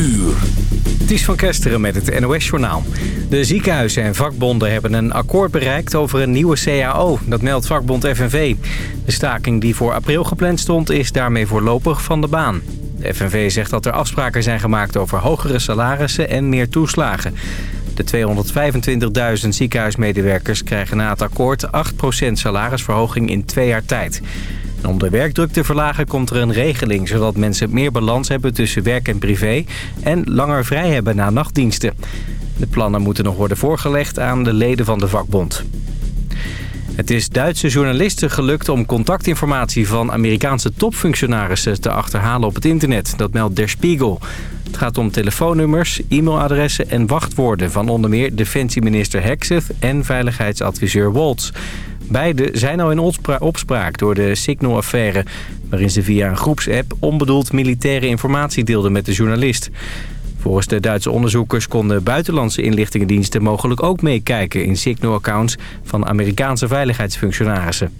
Het is van Kesteren met het NOS-journaal. De ziekenhuizen en vakbonden hebben een akkoord bereikt over een nieuwe CAO. Dat meldt vakbond FNV. De staking die voor april gepland stond is daarmee voorlopig van de baan. De FNV zegt dat er afspraken zijn gemaakt over hogere salarissen en meer toeslagen. De 225.000 ziekenhuismedewerkers krijgen na het akkoord 8% salarisverhoging in twee jaar tijd. Om de werkdruk te verlagen komt er een regeling... zodat mensen meer balans hebben tussen werk en privé... en langer vrij hebben na nachtdiensten. De plannen moeten nog worden voorgelegd aan de leden van de vakbond. Het is Duitse journalisten gelukt om contactinformatie van Amerikaanse topfunctionarissen te achterhalen op het internet. Dat meldt Der Spiegel. Het gaat om telefoonnummers, e-mailadressen en wachtwoorden van onder meer defensieminister Hexeth en veiligheidsadviseur Waltz. Beide zijn al in opspraak door de Signal-affaire... waarin ze via een groepsapp onbedoeld militaire informatie deelden met de journalist. Volgens de Duitse onderzoekers konden buitenlandse inlichtingendiensten mogelijk ook meekijken... in Signal-accounts van Amerikaanse veiligheidsfunctionarissen.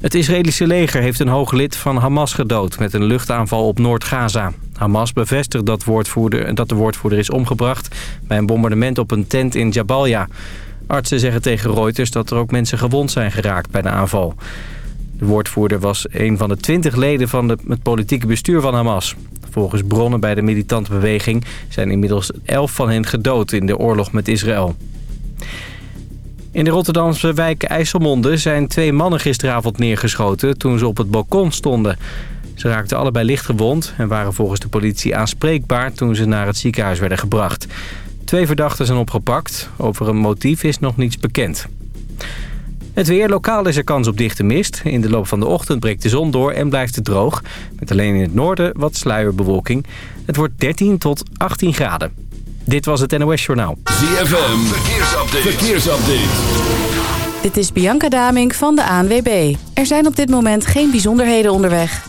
Het Israëlische leger heeft een hoog lid van Hamas gedood met een luchtaanval op Noord-Gaza. Hamas bevestigt dat, woordvoerder, dat de woordvoerder is omgebracht bij een bombardement op een tent in Jabalia. Artsen zeggen tegen Reuters dat er ook mensen gewond zijn geraakt bij de aanval. De woordvoerder was een van de twintig leden van het politieke bestuur van Hamas. Volgens bronnen bij de militante beweging zijn inmiddels elf van hen gedood in de oorlog met Israël. In de Rotterdamse wijk IJsselmonde zijn twee mannen gisteravond neergeschoten toen ze op het balkon stonden. Ze raakten allebei licht gewond en waren volgens de politie aanspreekbaar toen ze naar het ziekenhuis werden gebracht. Twee verdachten zijn opgepakt. Over een motief is nog niets bekend. Het weer. Lokaal is er kans op dichte mist. In de loop van de ochtend breekt de zon door en blijft het droog. Met alleen in het noorden wat sluierbewolking. Het wordt 13 tot 18 graden. Dit was het NOS Journaal. ZFM. Verkeersupdate. Verkeersupdate. Dit is Bianca Damink van de ANWB. Er zijn op dit moment geen bijzonderheden onderweg.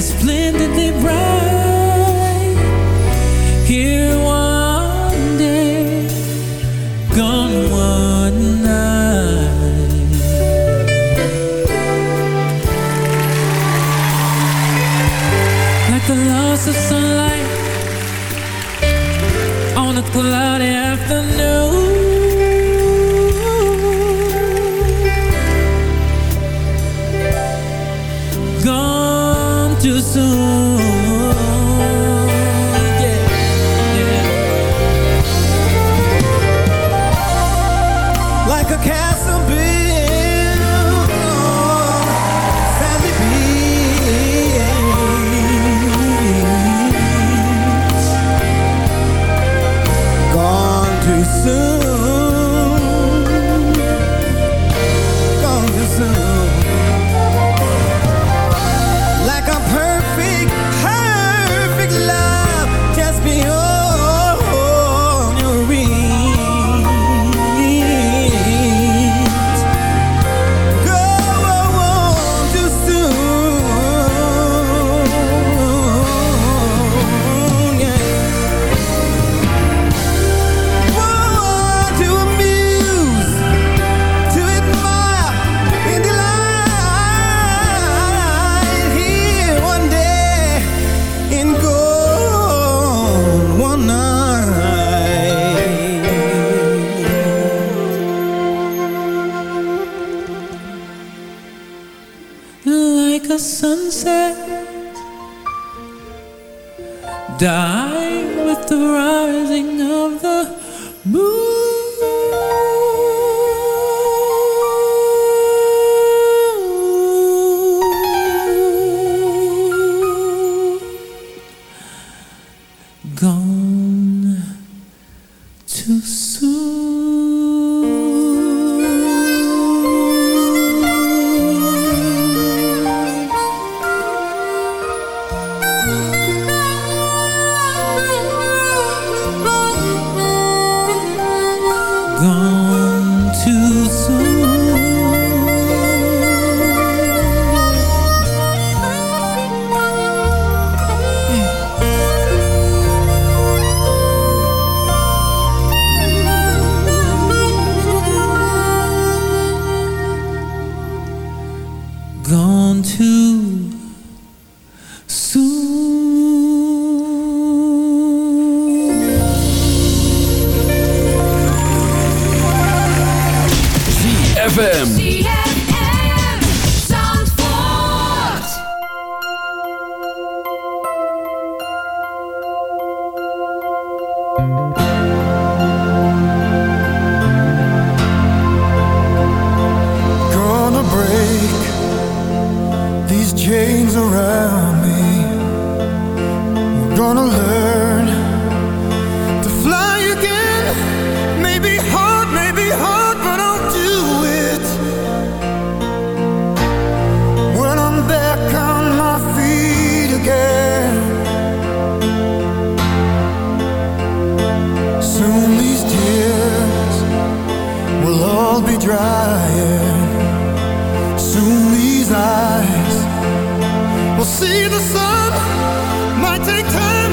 splendidly bright. see the sun might take time.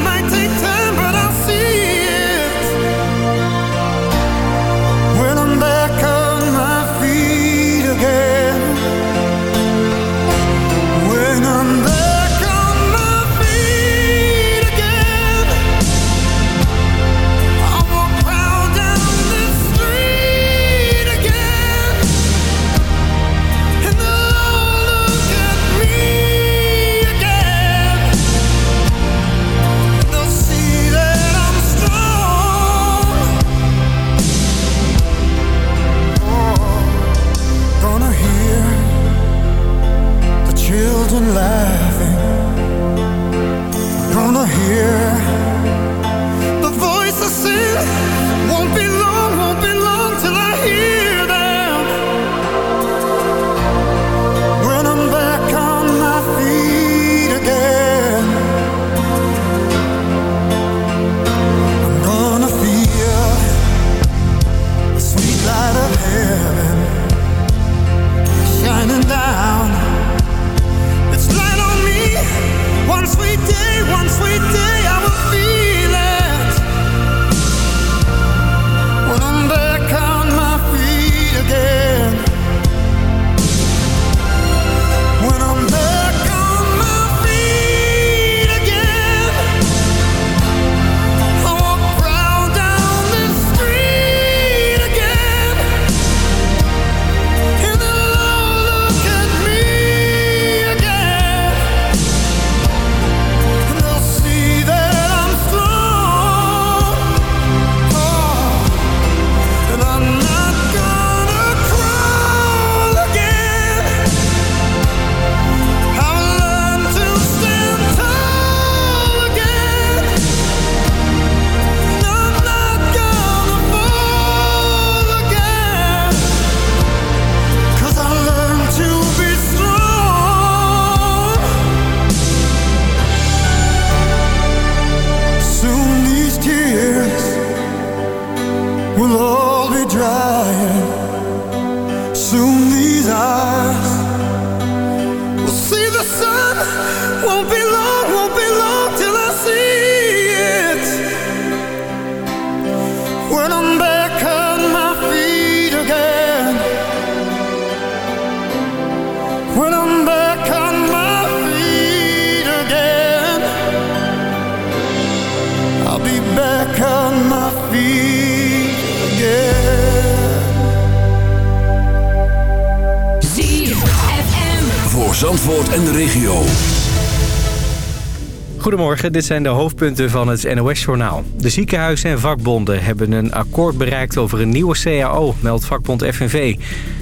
Dit zijn de hoofdpunten van het NOS-journaal. De ziekenhuizen en vakbonden hebben een akkoord bereikt over een nieuwe CAO, meldt vakbond FNV.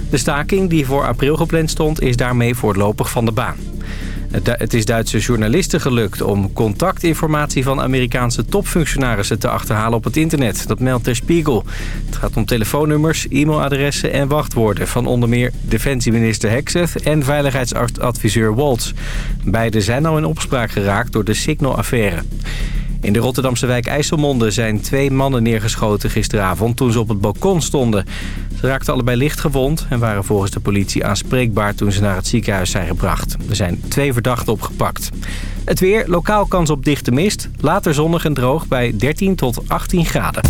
De staking die voor april gepland stond is daarmee voorlopig van de baan. Het is Duitse journalisten gelukt om contactinformatie van Amerikaanse topfunctionarissen te achterhalen op het internet. Dat meldt Der Spiegel. Het gaat om telefoonnummers, e-mailadressen en wachtwoorden van onder meer defensieminister Hexeth en veiligheidsadviseur Waltz. Beide zijn al in opspraak geraakt door de Signal-affaire. In de Rotterdamse wijk IJsselmonde zijn twee mannen neergeschoten gisteravond toen ze op het balkon stonden. Ze raakten allebei licht gewond en waren volgens de politie aanspreekbaar toen ze naar het ziekenhuis zijn gebracht. Er zijn twee verdachten opgepakt. Het weer, lokaal kans op dichte mist, later zonnig en droog bij 13 tot 18 graden.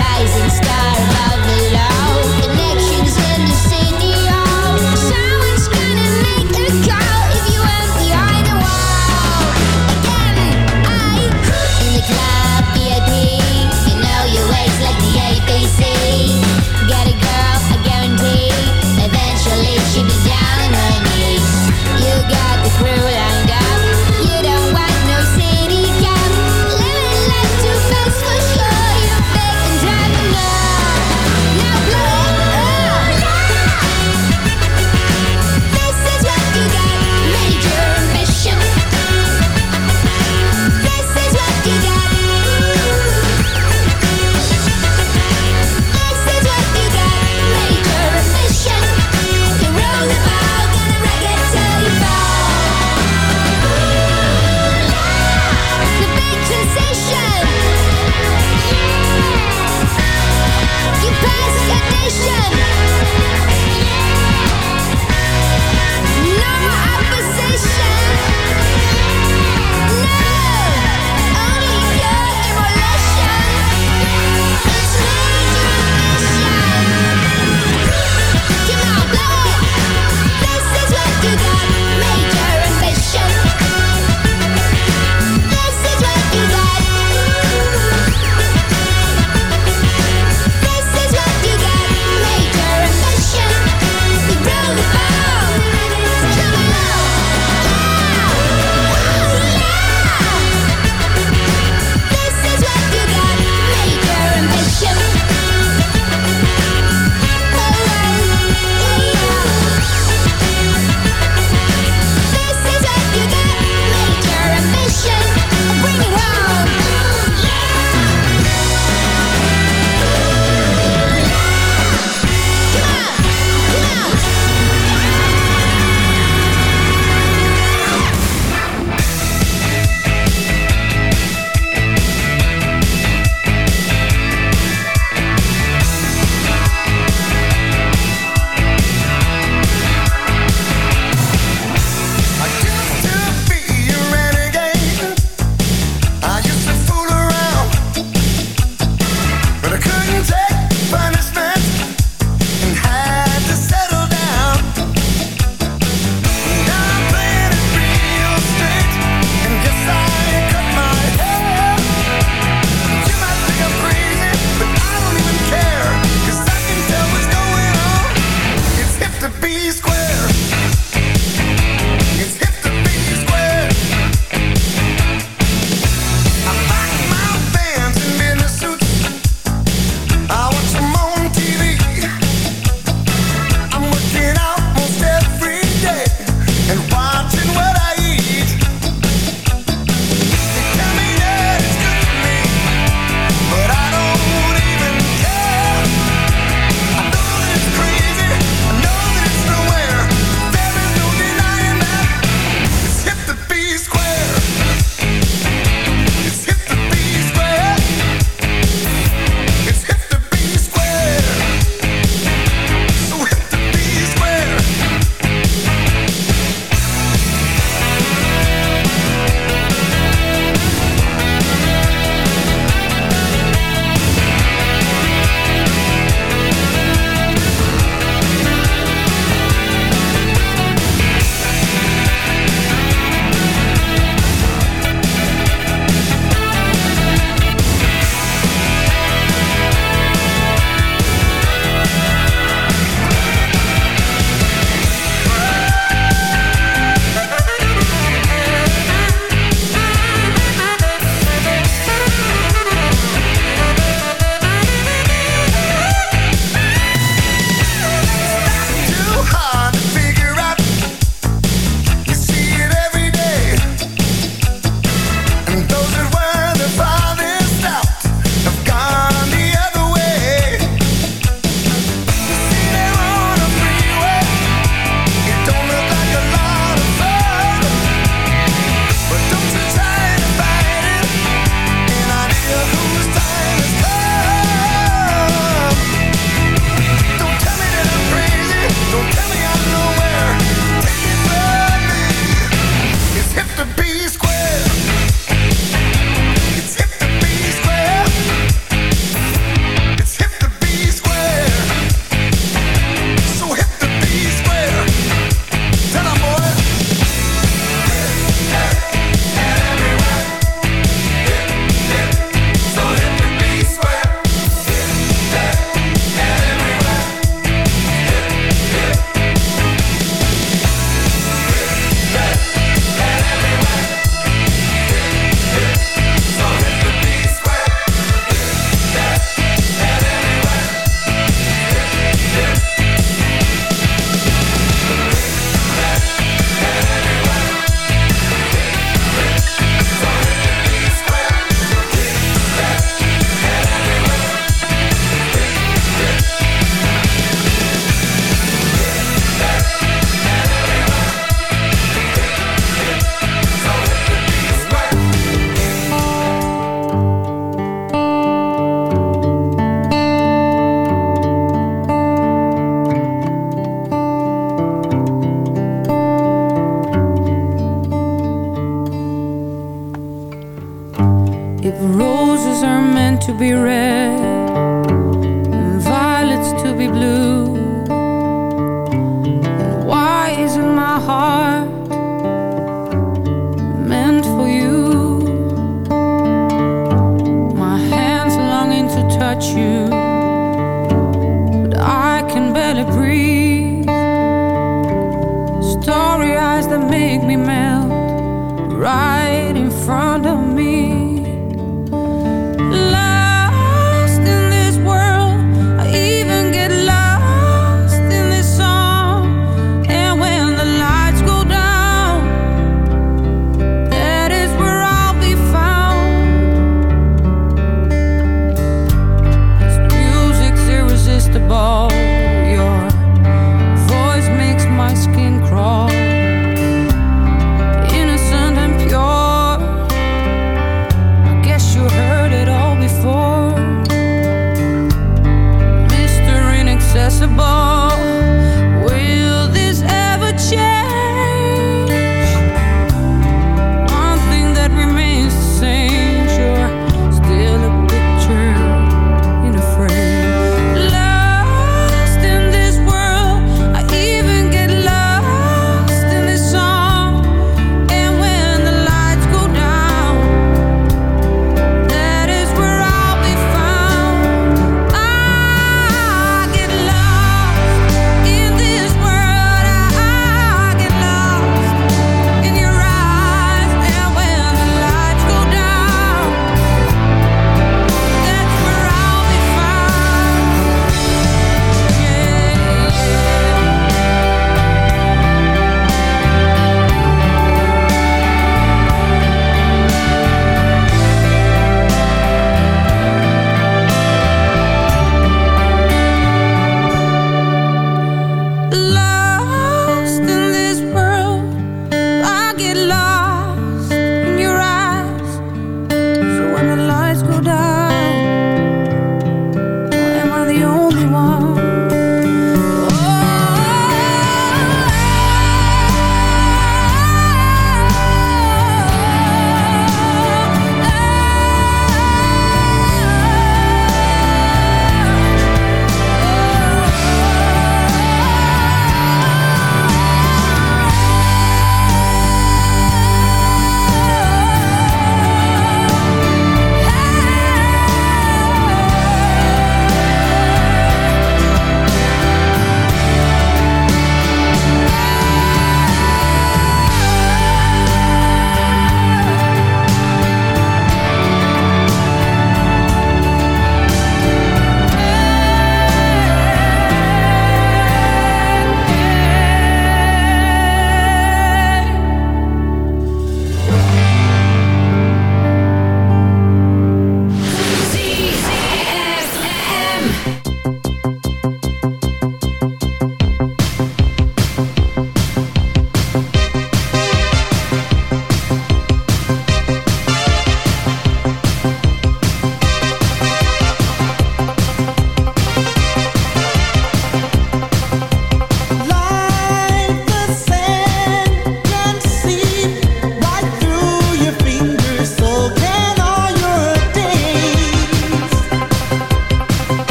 rising star.